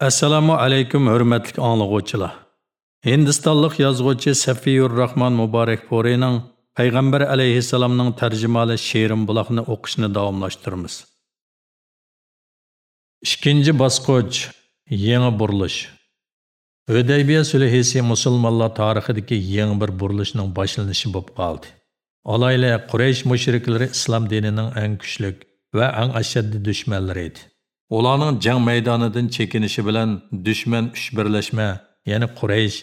Assalomu alaykum hurmatli anglag'uvchilar. Hindistonlik yozuvchi Safiyur Rahman Muborak Porining Payg'ambar alayhissalomning tarjimali She'rim buloqni o'qishni davomlashtiramiz. Ikkinchi bosqich yangi burilish. Hudaybiya sulhisi musulmonlar tarixidagi yangi bir burilishning boshlanishi bo'lib qoldi. Alayla Quraysh mushriklari islom dinining eng kuchli va eng ashaddiy dushmanlari edi. Ularning jang maydonidan chekinishi bilan dushman uch birlashma, ya'ni Quraysh,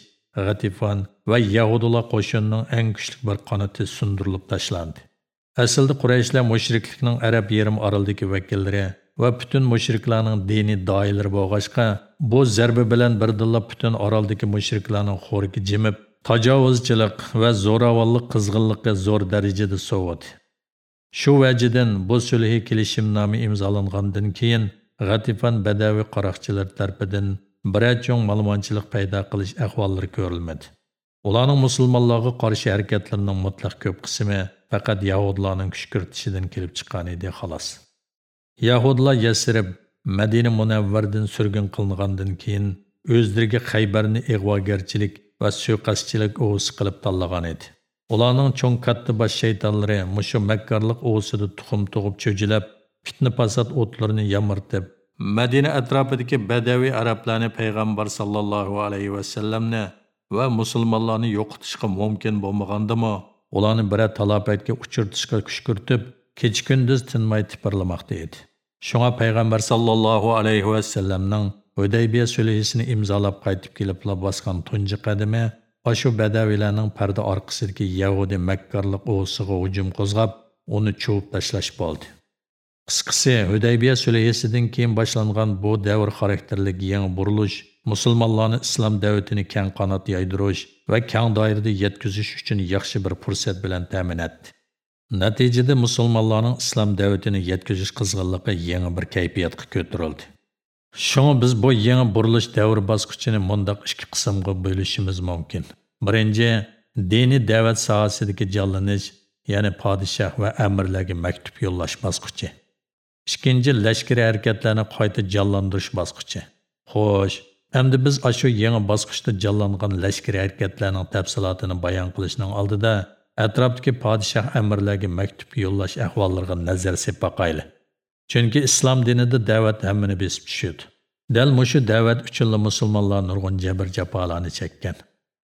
G'atifon va Yahudilar qo'shinining eng kuchli bir qanoti sundirilib tashlandi. Aslida Qurayshlar mushriklikning Arab yerim orolidagi vakillari va butun mushriklarning diniy doilari bo'lg'achqa, bu zarba bilan birdilla butun oroldagi mushriklarning xo'rigi jimib, tajovuzchilik va zo'ravonlik qizg'inligi zo'r darajada sovadi. Shu vajidan bu sulhi kelishimnomi imzolangandan keyin G'atifan badaviy qaroqchilar tarafidan biror cho'ng malmonchilik paydo qilish ahvollari ko'rilmadi. Ularning musulmonlarga qarshi harakatlarining mutlaq ko'p qismi faqat yahudlarning kuch kiritishidan kelib chiqqan edi xolos. Yahudlar Yasrib, Madina Munavvardan surgun qilingandan keyin o'zlariga Xaybarni ig'vogarchilik va suiqasdchilik o'g'isi qilib tanlagan edi. Ularning cho'ng katta bosh shaytonlari mushu makkarlik o'g'isida tuxum tug'ib cho'jilab, fitna fasod o'tlarini yamirtib, Madina atrofidagi badaviy arablarni payg'ambar sallallohu alayhi vasallamni va musulmonlarni yo'qotishga mumkin bo'lmagandimi, ularni biror talafotga uchirtishga kuch kiritib, kecha kunduz tinmay tipirlamoqda edi. Shunga payg'ambar sallallohu alayhi vasallamning Hudaybiya sulhisini imzolab qaytib kelib bosgan tunji qadami Ashu badaviylarning parda orqasidagi Yahudi makkarlik o'siga hujum qo'zg'ab, uni chuvib tashlash bo'ldi. Qisqasi, Hudaybiya sulhisidan keyin boshlangan bu davr xarakterlik yangi burilish musulmonlarni islom davlatini keng qanot yaydirish va keng doirada yetkazish uchun yaxshi bir fursat bilan ta'min etdi. Natijada musulmonlarning islom davlatini yetkazish qizg'inligi yangi bir kayfiyatga ko'tarildi. Shunga biz bu yangi burilish davr bosqichini mundaq ikki qismga bo'lishimiz mumkin. Birinchi, dini da'vat sohasidagi jonlanish, ya'ni podshoh va amirlarga maktub yo'llash bosqichi. Ikkinchi lashkariy harakatlarni qayta jonlantirish bosqichi. Xo'sh endi biz shu yangi bosqichda jonlangan lashkariy harakatlarning tafsilotini bayon qilishning oldida atrofdagi podshoh amirlarga maktub yo'llash ahvollariga nazar sepaqayli chunki islom dinida da'vat hammani besib tushadi dal mushu da'vat uchunla musulmonlar nurg'un jabr jafolarni chekkan.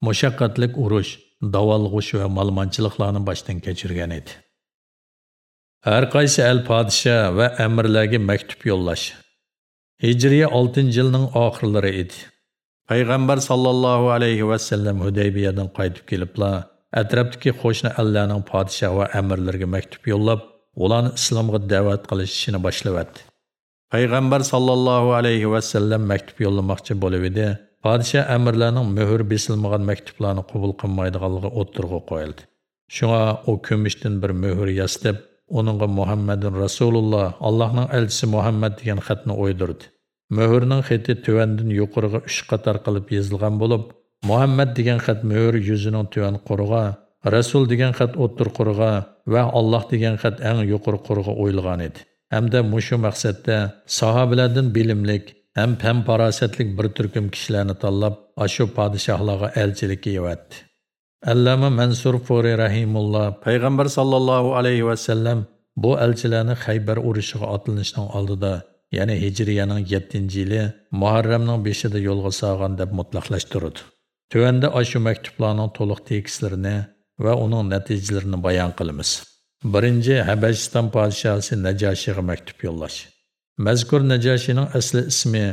Mushaqqatlik urush davolg'ush va malmanchiliklarni boshdan kechirgan edi. Har qaysi el podsha va amirlarga maktub yo'llash. Hijriya 6-yilning oxirlari edi. Пайғамбар sallallohu alayhi va sallam Hudaybiyadan qaytib kelibla, atrofdagi qo'shni allarning podsha va amirlarga maktub yo'llab, ularni islomga da'vat qilishini boshlayapti. Пайғамбар sallallohu alayhi va sallam maktub yo'llamoqchi bo'lib edi. Podsha amirlarning muhr besilmagan maktublarni qabul qilmaydiganligi o'tirg'i qo'yildi. Shunga u kumushdan bir muhr Оныңға Muhammedun Расулулла, Аллахның elçisi Muhammed degan xatni o'ydirdi. Möhürning xati tövəndən yuqoriga 3 qator qilib yozilgan bo'lib, Muhammad degan xat мөхір yuzining tuvan qurg'a, Rasul degan xat o'ttir qurg'a va Alloh degan xat eng yuqori qurg'a o'yilgan edi. Hamda мұшу maqsadda sahobalardan bilimlik ham пәм парасетлік bir turkum kishilarni tanlab, ашу podshohlarga elchilikka еуәтті. Allama Mansur Fori rahimulloh payg'ambar sallallohu alayhi vasallam bu elchilarni Xaybar urushiga otlanishning oldida, ya'ni Hijriyaning 7-yili Muharramning 5-ida yo'lga solgan deb mutlaqlashtirdi. Tövəndə aşı məktublarının to'liq tekstlərini və onun nəticələrini bayan qılımız. Birinci, Həbəşistan padişahı Nəcəşiyə məktub yollaş. Məzkur Nəcəşinin əsli ismi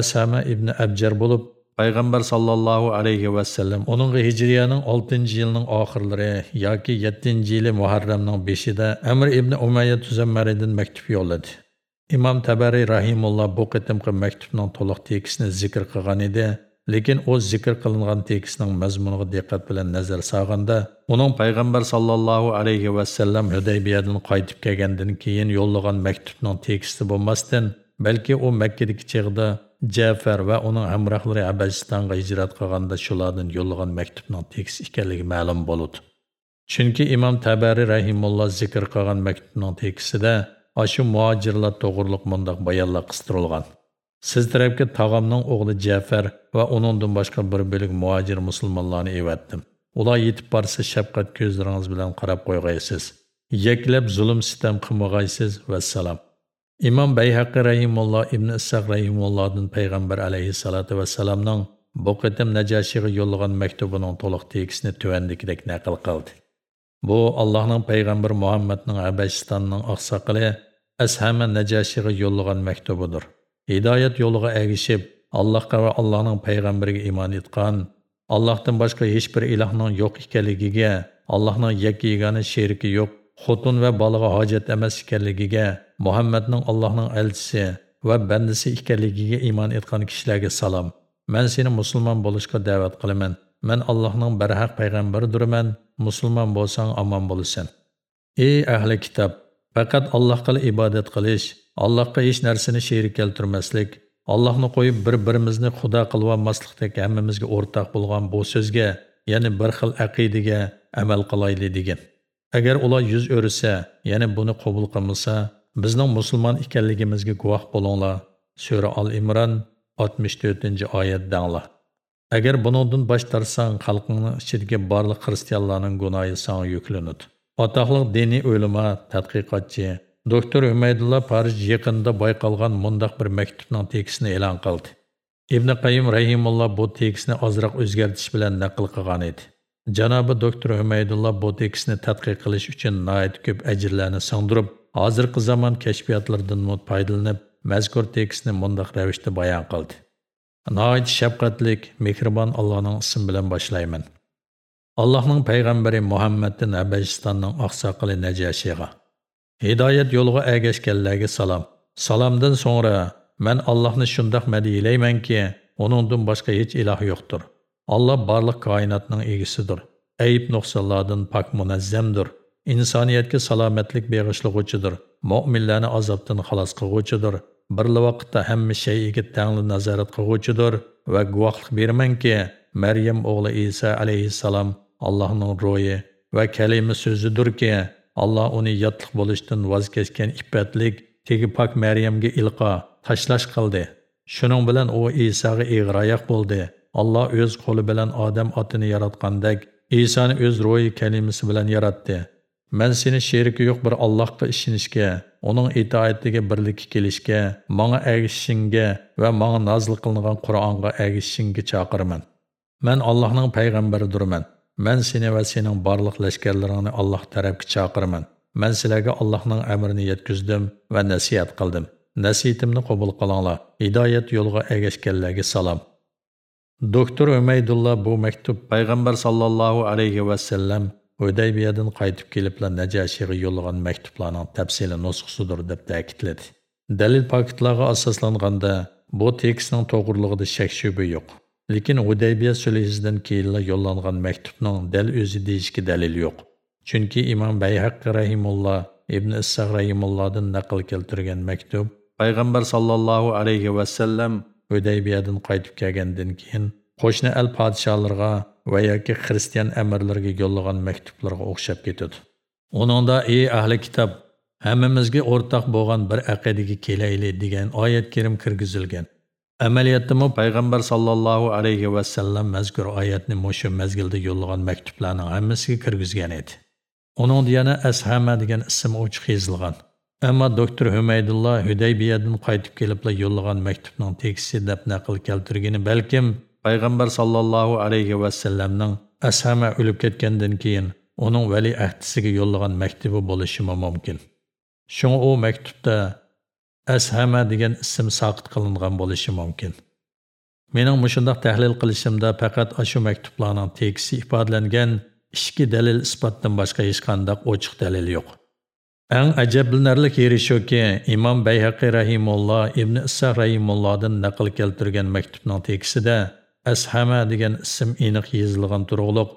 Əshəmə ibn Əbcər olub, payg'ambar sollallohu alayhi vasallam uningga hijriyaning 6-yilning oxirlari yoki 7 yili muharramning 5ida amir ibn umayya tuzammaridan maktub yo'lladi. Imom tabariy rahimulloh bu qitimqi maktubning to'liq tekstini zikr qilgan edi lekin u zikr qilingan tekstning mazmuniga diqqat bilan nazar solganda uning payg'ambar sollallohu alayhi vasallam hudaybiyadan qaytib kelgandan keyin yo'llagan maktubning teksti bo'lmasdan balki u makkadagi chig'da Jafar va uning hamrohlari Abasistonga hijrat qilganda shulardan yo'llagan maktubning tekst ekanligi ma'lum bo'ldi. Chunki Imom Tabari rahimulloh zikr qilgan maktubning tekstida ashu muhojirlar to'g'riliq mundoq bayonlar qistirilgan. siz tarafga tog'amning o'g'li jafar va uningdan boshqa bir bo'lik muhojir musulmonlarni evatdim ular yetib borsa shafqat ko'zlaringiz bilan qarab qo'yg'aysiz yaklab zulm sitam qilmag'aysiz vassalom imom bayhaqi rahimulloh ibn issoq rahimullohdan payg'ambar alayhissalotu vassalamning bu qitim najashiga yo'llagan maktubining to'liq tekisini tuvandikidek naql qildi. Bu allohning payg'ambar muhammadning abashistonning oqsoqili ashama najashiga yo'llagan maktubidir hidoyat yo'liga agishib allohga va allohning payg'ambariga iymon etgan allohdan boshqa hech bir ilohning yo'q ekanligiga allohning yakka yagona sheriki yo'q xotin va bolaga hojat emas ekanligiga muhammadning allohning elchisi va bandisi ekanligiga iymon etgan kishilarga salom man seni musulmon bo'lishga da'vat qilaman man allohning barhaq payg'ambaridirman musulmon bo'lsang omon bo'lasan ey ahli kitob faqat allohga ibodat qilish allohga hech narsani sherik keltirmaslik allohni qo'yib bir birimizni xudo qilib olmaslikdek hammamizga o'rtaq bo'lgan bu so'zga ya'ni bir xil aqidaga amal qilayli degan agar ular yuz o'risa ya'ni buni qabul qilmasa bizning musulmon ekanligimizga guvoh bo'linglar sura al imron 64 oyat danglar agar buningdan bosh tarsang xalqingning ichidagi barliq xristianlarning gunohi sanga yuklanadi. Atoqli diniy o'lima tadqiqotchi doktor umaydulla parij yaqinida bayqalgan mundaq bir maktubning tekisini e'lon qildi. Ibn qayim rahimulloh bu tekisni ozroq o'zgartish bilan naql qilgan edi. Cənabı doktor Hümeydullah Bot ikisini tədqiq qilish üçün nəhayət köp əcirlərini sındırıb, hazırkı zaman kəşfiyyatlardan faydalanıb məzkur tekstni mundaq rəvişdə bayan qıldı. Nəhayət şəfqətlik, mehriban Allahın ismi ilə başlayıram. Allahın peyğəmbəri Muhamməddən Əbəşistanın ağsaqqalı Nəcəşiyə Hidayət yoluna əgəşkənlərə salam. Salamdan sonra mən Allahı şundaq mədiyiləyəm ki, onundan başqa heç ilah yoxdur. Allah barlıq kainatının egisidir. Ayib noxsallardan pak munazzamdir. Insoniyatga salomatlik beg'ishlag'uchidir. Mu'minlarni azobdan xalos qilg'uchidir. Bir vaqtda hamma shayga tangli nazorat qilg'uchidir va guvohlik ki, Meryem oğlu İsa aleyhisselam Allah'ın ro'yi va sözüdür ki, Allah onu yatlıq bo'lishdan vazgeçken kechgan ifatlik tegi pak Maryamga ilqa, taşlaş qıldı. Şunun bilan o Isoga eg'iroyoq buldu. Allah öz qo'li bilan odam otini yaratgandek, Isoni o'z ro'yi kalimasi bilan yaratdi. Men seni sheriki yo'q bir Allohga ishonishga, uning itoatiga birlikka kelishga, menga ergishishingga va menga nozil qilingan Qur'onga ergishishingga chaqiraman. Men Allohning payg'ambaridirman. Men seni və senin barlıq ləşkərlərini Allah tərəfki çağırman. Men sizlərə Allahның əmrini yetkizdim və nəsihət qıldım. Nəsihətimni qəbul qılыңlar. Hidayət yoluna erişkənlərə salam. Doktor Ömeydullah bu mektup Peygamber sallallahu alayhi və səlləm Hudaybiyadan qaytib keliblər Nəcəşiyə yollagan məktublarının təfsili nusxusudur deyə təkidlədi. Dəlil paketlərə əsaslanğanda bu tekstning to'g'riligida shak shubha yo'q lekin hudaybiya sulhidan keyinla yo'llangan maktubning dal o'zi deyishga dalil yo'q chunki imom bayhaqi rahimulloh ibn issoq rahimullohdan naql keltirgan maktub payg'ambar sollallohu alayhi vasallam hudaybiyadan qaytib kelgandan keyin qo'shni al podsholarga va yoki xristian amirlarga yo'llagan maktublarga o'xshab ketadi uningda ey ahli kitob hammamizga o'rtoq bo'lgan bir aqidaga kelayli degan oyat kerim kirgizilgan Amaliyotda payg'ambar sallallohu alayhi va sallam mazkur oyatni mushu mazgilda yollagan maktublarning hammasiga kirgizgan edi. Uning yana Ashama degan ism ochiq yozilgan. Ammo doktor Humaydullah Hudaybiyadan qaytib kelibla yollagan maktubning teksti deb naql keltirgani balkim Peyğəmbər sallallahu alayhi və sallamning Ashama o'lib ketgandan keyin uning vali ahdisiga yollagan maktubi bo'lishi mumkin. Shunga u maktubda Ashama degan ism saqit qilingan bo'lishi mumkin. Mening mushundaq tahlil qilishimda faqat shu maktublarning tekisi ifodalangan ikki dalil isbotdan boshqa hech qanday ochiq dalil yo'q. Eng ajablanarli yeri shuki, Imom Bayhaqi rahimulloh Ibn Issa rahimullohdan naql keltirgan maktubning tekisida Ashama degan ism aniq yozilgan turug'liq.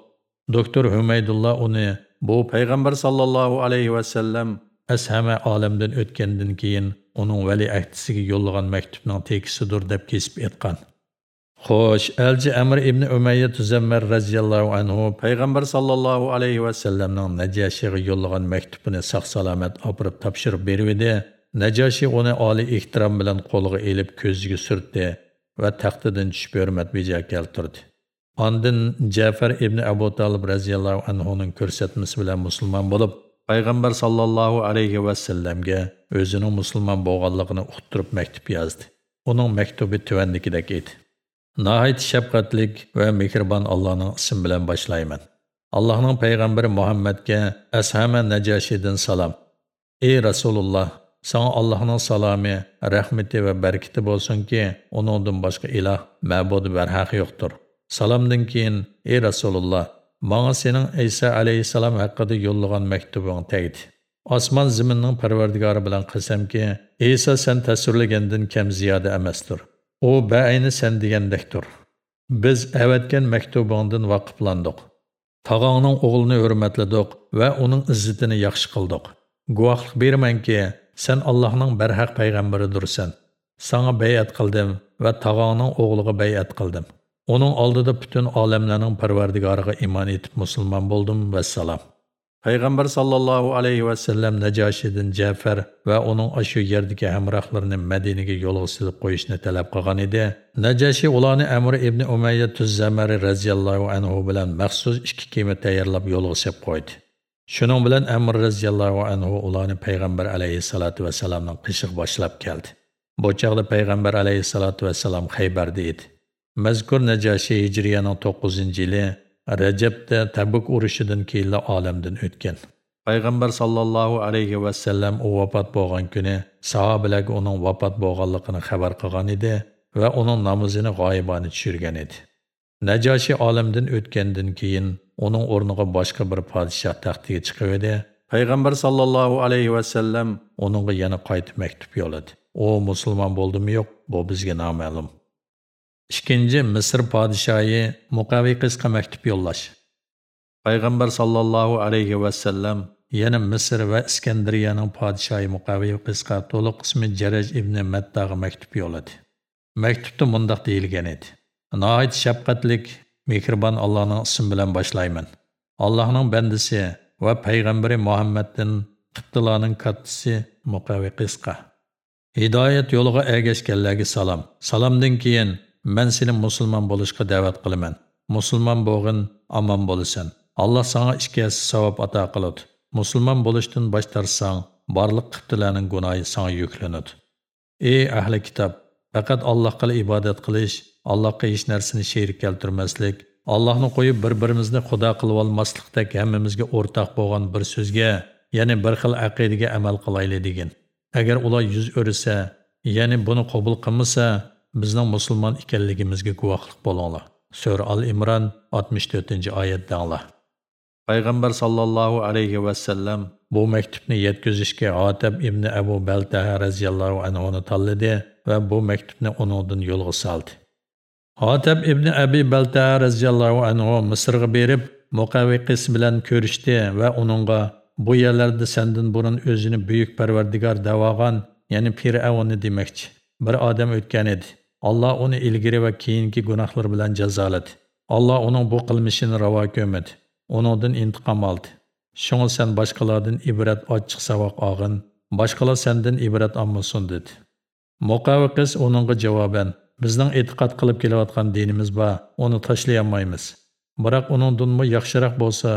Doktor Humaydullah uni bu payg'ambar sallallohu alayhi va sallam Ashama olamdan o'tgandan keyin uning vali ahdisiga yo'llagan maktubning tekisidir deb kesib aytgan xo'sh elchi amir ibn umayya tuzammar roziyallohu anhu payg'ambar sollallohu alayhi vasallamning najashiga yo'llagan maktubini sog' salomat opirib topshirib beruvdi Najashi uni oliy ehtirom bilan qo'liga elib ko'ziga surtdi va taxtidan tushib hurmat beja keltirdi. Ondan Jafar ibn Abu Talib radhiyallohu anhuning ko'rsatmasi bilan musulmon bo'lib, payg'ambar sallallohu alayhi va sallamga o'zining musulmon bo'lganligini uqtirib maktub yozdi. Uning maktubi tuvandikidek edi. Nəhayət şəfqətlik və mehribon Allahın ismi bilan boshlayman. Allohning payg'ambari Muhammadga Ashama Najashidan salom. Ey Rasululloh, salamı, Allohning salomi, rahmati va barakati bo'lsinki, başqa boshqa iloh, ma'bud haqq yo'qdir. Salomdan keyin, ey Rasululloh, Маңа сенің Иса алейхиссалам хаққыда yo'llagan maktubing tegdi. Osmon zaminning parvardigori bilan qasamki, Isa sen təsvirləgəndən kam ziyoda emasdir. U baayni sen degandekdir. Biz avatgan maktubingdan vaqiflandik. Tog'ongning o'g'lini hurmatladik va uning izzatini yaxshi qildik. Guvohlik bermanki, sen Allohning barhaq payg'ambaridirsan. sanga bay'at qildim va tog'ongning o'g'liga bay'at qildim. uning oldida butun olamlarning parvardigoriga iymon etib musulmon bo'ldim va Peyğəmbər sallallahu aleyhi və səlləm Nəcaşidin Cəfər və onun aşı yerdəki həmraqlarını Mədinəyə yolu silib qoyuşunu tələb qılğan idi. Nəcaşi ulanı Əmr ibn Umayyə Tüzzəməri rəziyallahu anhu bilan məxsus iki kema tayarlab yolu silib qoydu. Şunun bilan Əmr rəziyallahu anhu ulanı Peyğəmbər aleyhissalatu və səlamın qışıq başlab gəldi. Bu çağda Peyğəmbər aleyhissalatu və səlam Xeybərdə idi. Məzkur Nəcaşi Hicriyanın 9-cu ili Rajabda Tabuk urushidan keyin olamdan o'tgan. Payg'ambar sallallohu alayhi va sallam u vafot bo'lgan kuni sahobalarga uning vafot bo'lganligini xabar qilgan edi va uning namozini g'oyibona tushirgan edi. najoshi olamdan o'tgandan keyin uning o'rniga boshqa bir podshoh taxtiga chiqib edi. Payg'ambar sallallohu alayhi va sallam uningga yana qaytib maktub yo'lladi. U musulmon bo'ldimi yo'q, bu bizga noma'lum. Ikkinchi misr podshoyi muqaviy qizqa maktub yo'llash. Payg'ambar sollallohu alayhi vasallam yana misr va iskandariyaning podshoyi muqaviy qizqa to'liq qismi jaraj ibn mattaga maktub yo'lladi. Maktubda mundoq deyilgan edi. Noit shafqatlik mehribon allohning ismi bilan boshlayman. Allohning bandisi va payg'ambari muhammaddan qibtilarning kattasi muqaviy qizqa hidoyat yo'liga ergashganlarga salom. Salomdan keyin Мен сені мұсылман болышқа дәвәт қылымен. Мұсылман болғын, аман болысын. Аллах саңа ішкес савап ата қылыд. Мұсылман болыштың баш тарсаң, барлық қыптыләнің гунайы саңа юклініт. Ey әхлі кітап, пәкәт Аллахқа ибадат қылыш, Аллахқа еш нәрсені шерік келтірмәслік, Аллахны қойып бір-бірімізді құда қылып алмаслықтек әмімізге ортақ болған бір сөзге, яғни бір қыл әқидеге әмәл қылайлы деген. Әгер олар жүз өрісе, яғни бұны қобыл қылмаса, bizning musulmon ekanligimizga guvohlik bo'linglar. Sura Al-Imron 64-oyat danglar. Payg'ambar sallallohu alayhi va sallam bu maktubni yetkazishga Otab ibn Abu Baltaha radhiyallohu anhu tanladi va bu maktubni uningdan yo'lga soldi. Otab ibn Abi Baltaha radhiyallohu anhu Misrga berib, Muqaviqis bilan ko'rishdi va uningga bu yerlarda sendan burun o'zini buyuk parvardigor davogan, ya'ni Fir'avnni demoqchi. Bir odam o'tgan edi. Allah uni ilgari va keyingi gunohlar bilan jazoladi. Allah uning bu qilmishini ravo ko'rmadi. Uningdan intiqom oldi. Shunga sen boshqalardan ibrat ochiq savoq olgin, boshqalar sendan ibrat olmasin dedi. Muqavi qiz uningga javoban, bizning e'tiqod qilib kelayotgan dinimiz bor, uni tashlay olmaymiz. Biroq uningdanmi yaxshiroq bo'lsa,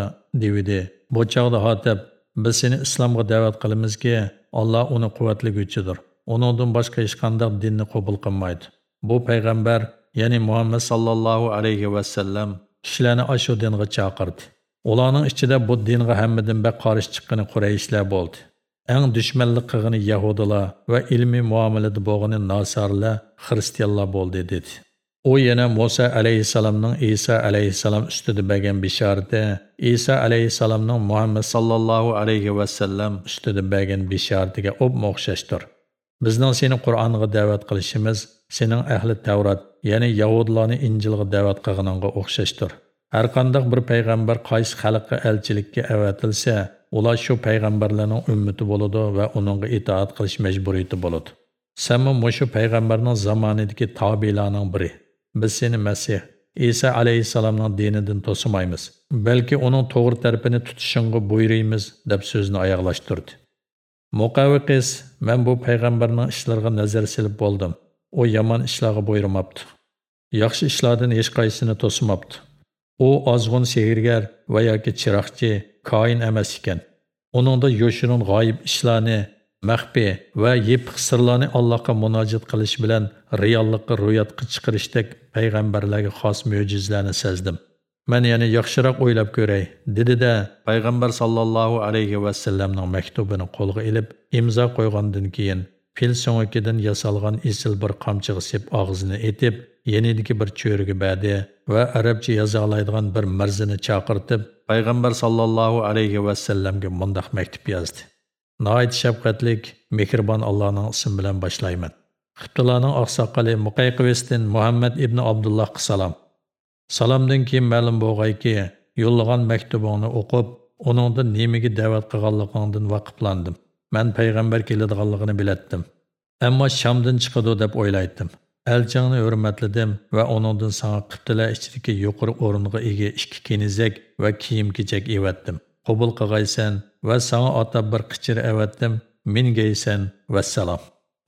dedi. Bu chog'da Hatib, biz seni islomga da'vat qilamizki, Alloh uni quvvatliguvchidir. Uningdan boshqa hech qanday dinni qabul qilmaydi. Bu payg'ambar, ya'ni Muhammad sallallohu alayhi va sallam kishilarni ashu dinga chaqirdi. Ularning ichida bu dinga hammadan bak qarish chiqqani Qurayshlar bo'ldi. Eng dushmanlik qilgani Yahudilar va ilmiy muomilada bo'lgani Nasarlar, Xristianlar bo'ldi dedi. U yana Musa alayhisalomning Isa alayhisalom ustida bergan bishorati, Isa alayhisalomning Muhammad sallallohu alayhi va sallam ustida bergan bishoratiga o'xshashdir. Bizning seni Qur'onga da'vat qilishimiz sening ahli Tavrat, ya'ni Yahudlarni Injilga da'vat qilganingga o'xshashdir. Har qanday bir payg'ambar qaysi xalqqa elchilikka avatilsa, ular shu payg'ambarlarning ummati bo'ladi va uningga itoat qilish majburiyati bo'ladi. Sen mushu payg'ambarning zamonidagi tabilarning biri. Biz seni Masih, Isa alayhissalomning dinidan to'simaymiz, balki uning to'g'ri tarafini tutishingga buyuraymiz deb so'zni oyoqlashtirdi. Muqavviqis, men bu payg'ambarning ishlariga nazar silib bo'ldim. U yomon ishlarga buyurmabdi. Yaxshi ishlardan hech qaysini to'simabdi. U ozg'un sehrgar va yoki chiroqchi, koin emas ekan. Uningda yo'shirin g'oyib ishlarni, maxfiy va yepiq sirlarni Allohga munojat qilish bilan reallikqa ro'yatga chiqarishdek payg'ambarlarga xos mo'jizalarni sezdim. Men yana yaxshiroq o'ylab ko'ray, dedi-da, payg'ambar sallallohu alayhi va sallamning maktubini qo'lga имза imzo qo'ygandan keyin fil so'ngikidan yasalgan esil bir сеп sep og'zini etib, yenidagi bir cho'riga badi va arabcha yoza oladigan bir mirzini chaqirtib, payg'ambar sallallohu alayhi va sallamga mundoq maktub yozdi. Noit shafqatlik, mehribon Allohning ismi bilan boshlayman. Xibtilarning oqsoqoli Muqayqivestin Muhammad ibn Abdullohga salom. Salomdan keyin ma'lum bo'lg'ayki, yo'llagan maktubingni o'qib, uningda nimaga da'vat qilganligingdan vaqiflandim. Men payg'ambar keladiganligini bilatdim. Ammo Shamdan chiqadi deb o'ylaydim. Elchingni hurmatladim va uningdan sana qibtilar ichidagi yuqori o'ringa ega ikki kenizak va kiyim-kechak evatdim. Qabul qilgaysan va sana atab bir qichir evatdim. Mingaysan va salom.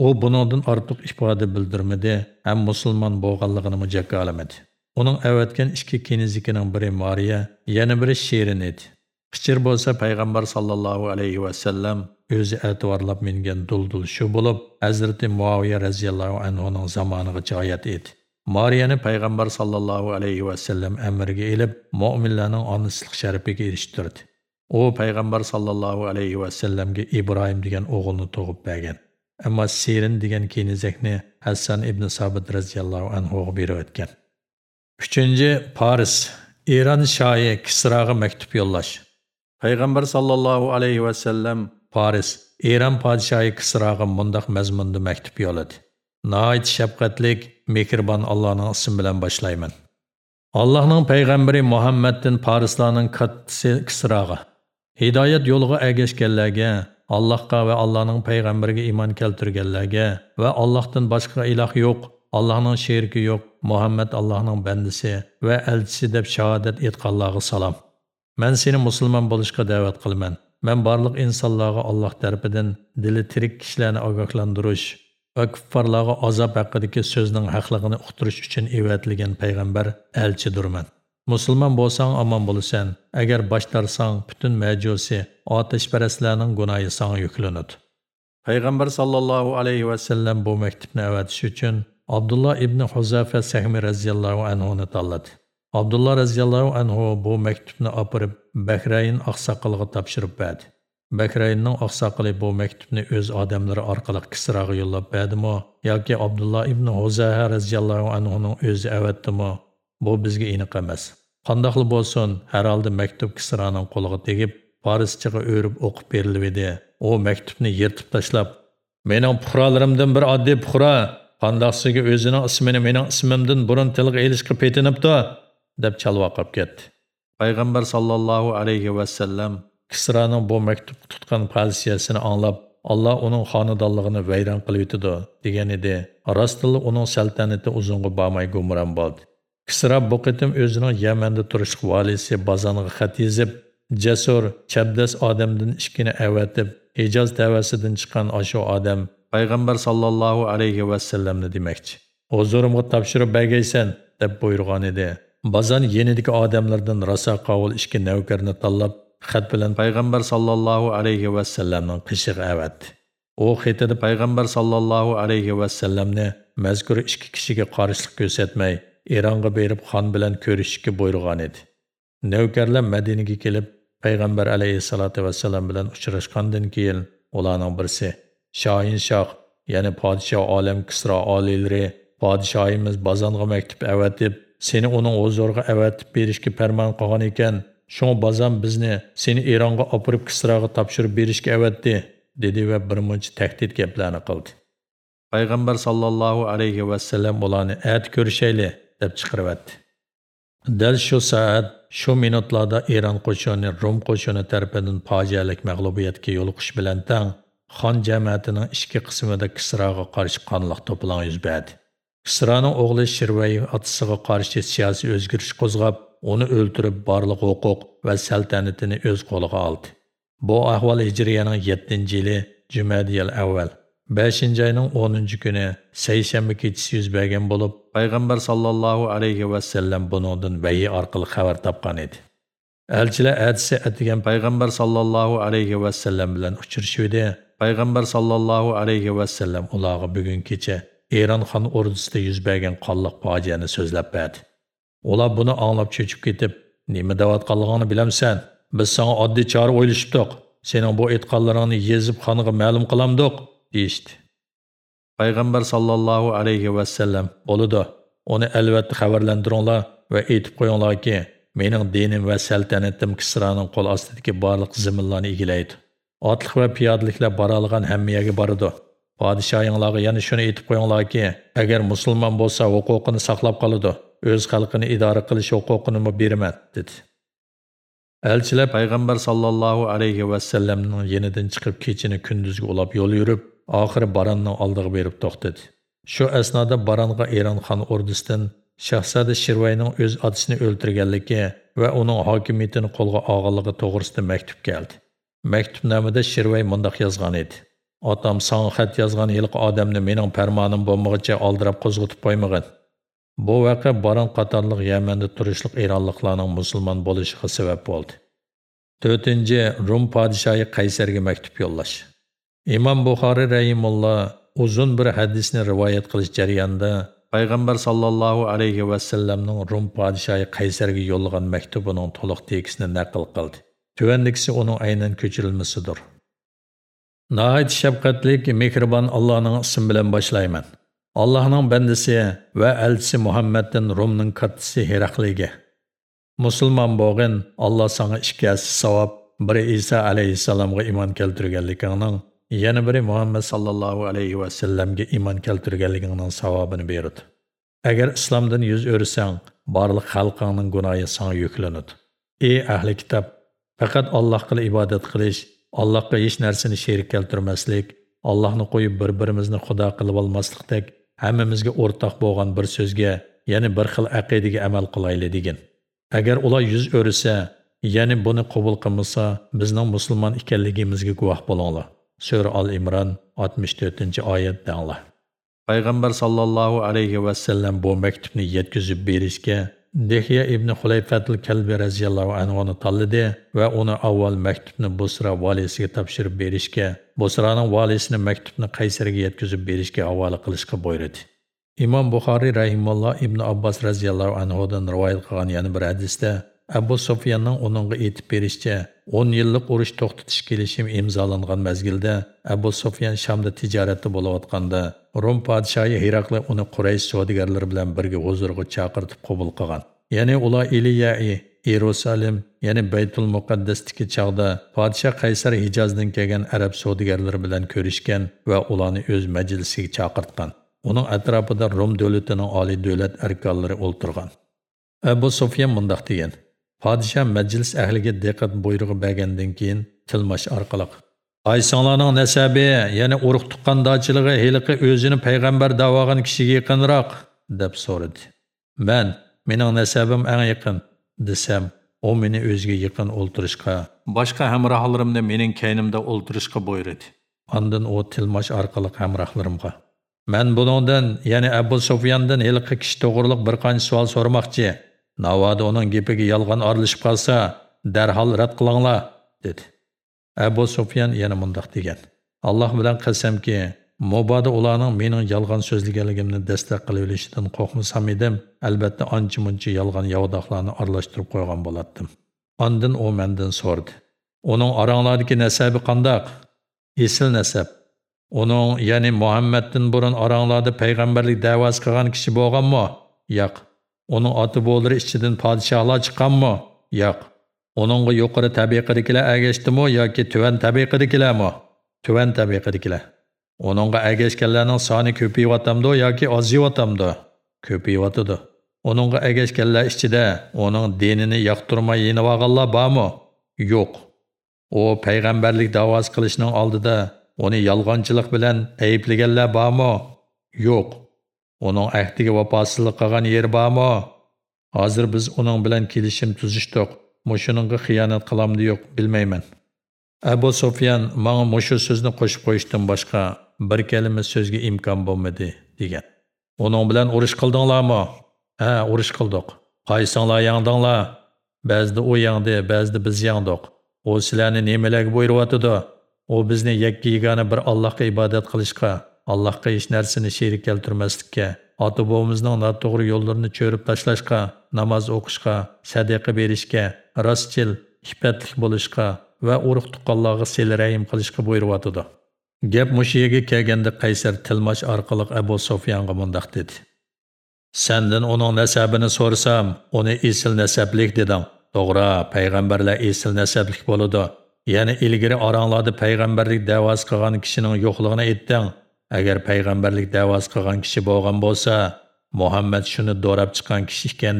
U buningdan ortiq ifoda bildirmadi, ham musulmon bo'lganligini mujakkalamadi. Onun əvətgən iki kenizikinin biri Mariya, yana biri Şirin edi. Qichir bo'lsa payg'ambar sallallohu alayhi vasallam o'zi ativorlab mingan duldul shu bo'lib hazrati muaviya roziyallohu anhuning zamoniga joyat edi mariyani payg'ambar sallallohu alayhi vasallam amriga ilib mo'minlarning onisilik sharafiga erishtirdi u payg'ambar sallallohu alayhi vasallamga ibrohim degan o'g'ilni tug'ib bergan ammo sirin degan kenizakni hassan ibn sobit roziyallohu anhuga berib өткен. Uchinchi paris eron shoyi kisroga maktub yo'llash payg'ambar sallallohu alayhi vasallam Paris, Eron podshohi Kisroga mundaq mazmunda maktub yo'ladi. Noit shafqatlik, mehribon Allohning ismi bilan boshlayman. Allohning payg'ambari Muhammaddan Parislarning kattasi Kisroga hidoyat yo'liga ergashganlarga, Allohga va Allohning payg'ambariga iymon keltirganlarga va Allohdan boshqa iloh yo'q, Allah'ın sheriki yok, Muhammed Allah'ın bendisi ve elçisi deb shahodat etganlarga salam. Men seni musulmon buluşka davet kılmen. Men barlıq insanlığa Allah tarafidan dili tirik kişilerini agaklandırış ve kuffarlarga azob haqidagi sözünün haqligini uqtirish uchun evetligen peygamber elchidurman. Musulmon bo'lsang bolsan aman agar eğer başlarsan bütün mecusi, ateşperestlerinin günahı sana yüklünüd. Peygamber sallallahu aleyhi ve sellem bu mektibini avatish uchun Abdullah ibn Huzafa Sahmi radhiyallohu anhu ni tanladi. Abdullah raziyallohu anhu bu maktubni opirib Bahrayn oqsoqoliga topshirib berdi. Bahraynning oqsoqoli bu maktubni o'z odamlari orqali Kisroga yo'llab berdimi yoki Abdullah ibn Huzaha raziyallohu anhuning o'zi avatdimi? Bu bizga aniq emas. Qandoqli bo'lsin, har holda maktub Kisroning qo'liga tegib, farischaga o'rib o'qib berildi. U maktubni yirtib tashlab, "Mening puhralarimdan bir oddiy puhra, qandoqsiga o'zining ismini mening ismimdan burun tilga elishga petinibdi." deb chalvoqib ketdi payg'ambar sollallohu alayhi vasallam kisroning bu maktub tutgan pozitsiyasini anglab alloh uning xonadonligini vayron qilib yutidi degan edi rostilla uning saltanati uzunga bormay gumron bo'ldi kisro bu qitim o'zining yamanda turishliq valisi bazonga xat yezib jasur chabdas odamdan ishkini avatib hijoz tavasidan chiqqan oshu odam payg'ambar sollallohu alayhi vasallamni demakchi huzurimga topshirib bergaysan deb buyurgan edi Bazan yenidagi odamlardan rosa qovul ishki navkarni tanlab, xat bilan payg'ambar sallallohu alayhi va sallamning qishig'i avatdi. U xetida payg'ambar sallallohu alayhi va sallamni mazkur ikki kishiga qarshilik ko'rsatmay, Eronga berib xon bilan ko'rishishga buyurgan edi. Navkarlar Madinaga kelib, payg'ambar alayhissalotu vassalam bilan uchrashgandan keyin ularning birisi Shohin shoh, ya'ni podshoh olam Kisro oliylari podshoyimiz Bazonga maktub avatib, seni uning huzuriga avatib berishga farmon qilgan ekan. Shu bazam bizni seni eronga opirib kisroga topshirib berishga avatdi dedi va bir muncha tahdid gaplarni qildi. Payg'ambar sollallohu alayhi vasallam ularni at ko'rishayli deb chiqaryapti dal shu soat shu minutlarda eron qo'shini rum qo'shini tarafidan fojialik mag'lubiyatga yo'liqish bilan tang xon jamiyatining ikki qismida kisroga qarshi qonliq to'polon yuz berdi Kisraning o'g'li Shirvay otasiga qarshi siyosiy o'zgarish qo'zg'ab, uni o'ltirib barliq huquq va saltanatini o'z qo'liga oldi. Bu ahvol Hijriyaning 7-yili Jumadiyal avval 5 oyning 10 kuni seshanba kechasi yuz bergan bo'lib, payg'ambar sallallohu alayhi va sallam buningdan vahiy orqali xabar topgan edi. Elchilar atisi atigan payg'ambar sallallohu alayhi va sallam bilan uchrashuvdi. Payg'ambar sallallohu alayhi va sallam ularga bugun kecha Eron xon ordusida yuz bergan qonliq fojiani so'zlab berdi. Ular buni anglab cho'chib ketib, nima deyotganligini bilamsan? Biz senga oddiy chora o'ylashibdik. Sening bu aytganlaringni yezib xonga ma'lum qilamdiq deyishdi. Payg'ambar sallallohu alayhi va sallam bo'ladi. Uni albatta xabarlantiringlar va aytib qo'yinglarki, mening dinim va saltanatim Kisraning qo'l ostidagi barliq ziminlarni egilaydi Otliq va piyodaliklar boralgan hammiyaga boradi. Padişahinglarga yana shuni aytib qo'yinglarki, agar musulmon bo'lsa, huquqini saqlab qoladi. O'z xalqini idora qilish huquqini beraman, dedi. Elchilar payg'ambar sollallohu alayhi va sallamning yenidan chiqib kechini kunduzga ulab yo'l yurib, oxiri Baranning oldiga berib to'xtadi. Shu asnoda Baranға Eron xon ordusidan Shahzoda Shirvayning o'z otasini o'ldirganligi va uning hokimiyatini qo'lga olganligi to'g'risida maktub keldi. Maktubnomada Shirvay mundaq yozgan edi: Otam sanga xat yozgan yilqi odamni mening farmonim bo'lmaguncha oldirab qo'zg'atib qo'ymag'in. Bu vaqa Baran qatorliq Yamanda turishliq Eronliklarning musulmon bo'lishiga sabab bo'ldi. 4. Rum podshohi Qaysarga maktub yo'llash. Imom Buxoriy rahimulloh uzun bir hadisni rivoyat qilish jarayonida payg'ambar sallallohu alayhi va sallamning Rum podshohi Qaysarga yo'llagan maktubining to'liq tekstini naql qildi. Tuvandikisi uning aynan ko'chirilmasidir. Nəhayət şəfqətlik, mehribon Allahның ismi bilan boshlayman. Allah'ın bəndisi ve elçisi Muhammaddan Rumның kattisi Herakliga. Musulmon bo'lg'in Alloh senga ikki savob, biri İsa aleyhisselam'a iman keltirganligingning, yana biri Muhammed sallallahu aleyhi ve sallamga iman keltirganligingning savobini beradi. Eğer İslam'dan yüz örsen, barlıq xalqının gunohi sana yuklanadi. Ey ahli kitob, faqat Allohga ibodat qilish Allohga hech narsani sherik keltirmaslik, Allohni qo'yib bir-birimizni xudo qilib olmaslikdek, hammamizga o'rtoq bo'lgan bir so'zga, ya'ni bir xil aqidaga amal qilayli degan. Agar ular yuz o'risa, ya'ni buni qabul qilmasa, bizning musulmon ekanligimizga guvoh bo'linglar. Sura Al-Imron 64-oyatda Alloh Payg'ambar sallallohu alayhi va sallam bu maktubni yetkazib berishga Dehya ibn Xulayfatul Kalbi raziyallohu anhuni tanladi va uni avval maktubni Busra valisiga topshirib berishga, Busraning valisini maktubni Qaysarga yetkazib berishga havola qilishga buyurdi. Imom Buxoriy rahimulloh ibn Abbos raziyallohu anhudan rivoyat qilgan yana bir hadisda Abu Sufyanning uningga aytib berishicha 10 yillik urush to'xtatish kelishimi imzolangan mezgilda Abu Sufyan Shamda tijoratda bo'layotganda Rum podshohi Herakli uni Quraysh savdogarlari bilan birga huzurga chaqirtib qabul qilgan. Ya'ni ular Iliyai, Yerusalim, ya'ni Baytul Muqaddasdagi chaqda podshoh Qaysar Hijozdan kelgan arab savdogarlari bilan ko'rishgan va ularni o'z majlisiga chaqirtgan. Uning atrofida Rum davlatining oliy davlat arkonlari o'ltirgan. Abu Sufyan mundaq degan: Padişah majlis ahliga diqqat buyrug'i bergandan keyin tilmash orqali Aysonlarning nasabi, ya'ni urug' tuqqandachiligi heliqi o'zini payg'ambar da'vogan kishiga yaqinroq deb so'radi. Men, mening nasabim eng yaqin desam, u meni o'ziga yaqin o'ltirishga, boshqa hamrohlarimni mening kaynimda o'ltirishga buyurdi. Ondan u tilmash orqali hamrohlarimga Men buningdan, ya'ni Abu Sufyandan heliqi kishi to'g'riliq bir qancha savol so'ramoqchi. Navoda uning gapiga yolg'on aralashib qolsa, darhol rad qilinglar, dedi. Abu Sufyan yana mundaq degan. Alloh bilan qasamki, мобада ularning mening yolg'on so'zlaganligimni dastlab qilib olishidan qo'rqmasam edim, albatta ancha-muncha yolg'on yavdoqlarni aralashtirib qo'ygan bo'lardim. Ondan u mendan so'radi. Uning oranglardagi nasabi qandoq? Esil nasab. Uning, ya'ni Muhammaddan burun oranglarda payg'ambarlik da'vosi qilgan kishi bo'lganmi? Yo'q. Onun oti bo'liri ichidan podshohlar chiqqanmi? Yo'q. Uningga yuqori tabiqadagilar agashdimi yoki tuvan tabiqadagilarmi? Tuvan tabiqadagilar. Uningga agashganlarning soni ko'payyapti yoki ozyapti? Ko'payyapti. Uningga agashganlar ichida uning dinini yoqtirmay yenib olganlar bormi? Yo'q. U payg'ambarlik da'vosi qilishning oldida uni yolg'onchilik bilan ayblaganlar bormi? Yo'q. Onun əhdiga vəfasızlıq qılğan yer barmı? Hazır biz onun bilan kelishim tuzishdik. Mushuninga xiyonat qilamdi yo'q bilmayman. abu sufyan manga mushu so'zni qo'shib qo'yishdan boshqa bir имкан so'zga imkon bo'lmadi degan uning bilan urush qildinglarmi ha urush qildik qaysinglar yangdinglar ba'zida u yangdi ba'zida biz yangdiq u sizlarni nimalarga buyuryotidi u bizni yakka yagona bir allohga ibodat qilishga allohga hech narsani sherik keltirmaslikka ota bobomizning noto'g'ri yo'llarini cho'rib tashlashga namoz o'qishga sadaqa berishga rostchil ifatlik bo'lishga va urug' tuqqanlarga selrayim qilishga buyuryotidi gap mushu yerga kelganda qaysar tilmoch orqali abu sofyonga mundaq dedi sandan uning nasabini sorsam, uni esil nasablik deding to'g'ri payg'ambarlar esil nasablik bo'ladi ya'ni ilgari oranglarda payg'ambarlik da'vosi qilgan kishining yo'qligini aytding agar payg'ambarlik da'vosi qilgan kishi bo'lgan bo'lsa muhammad shuni do'rab chiqqan kishi ekan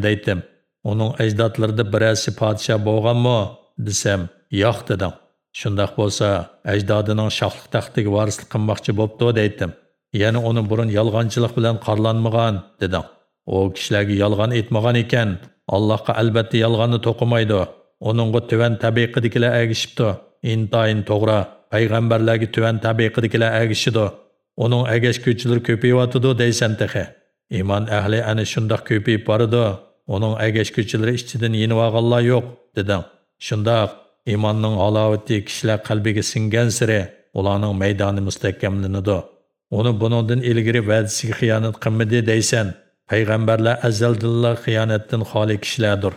deydim uning ajdodlarida birasi podshoh bo'lganmi desam yo'q dedim. Shundoq bo'lsa ajdodining shohlik taxtiga varislik qilmoqchi bo'pti deydim. Ya'ni uni burun yolg'onchilik bilan qorlanmagan dedim. U kishilarga yolg'on aytmagan ekan. Allohga albatta yolg'onni to'qimaydi. Uningga tuvan tabiqidikilar agishibdi. Intoyin to'g'ri payg'ambarlarga tuvan tabiqidikilar agishidi. Uning agashguvchilari ko'payyotidi deysan tehi iymon ahli ana shundoq ko'payib boradi. Uning agashguvchilari ichidan yenib olganlar жоқ, dedim. Shundoq иманның halovati kishilar qalbiga singan siri ularning maydoni mustahkamlanadi. Оны buningdan елгірі va'dasiga xiyonat qilmadi дейсен, пайғамбарлар azaldilla xiyonatdan xoli kishilardir.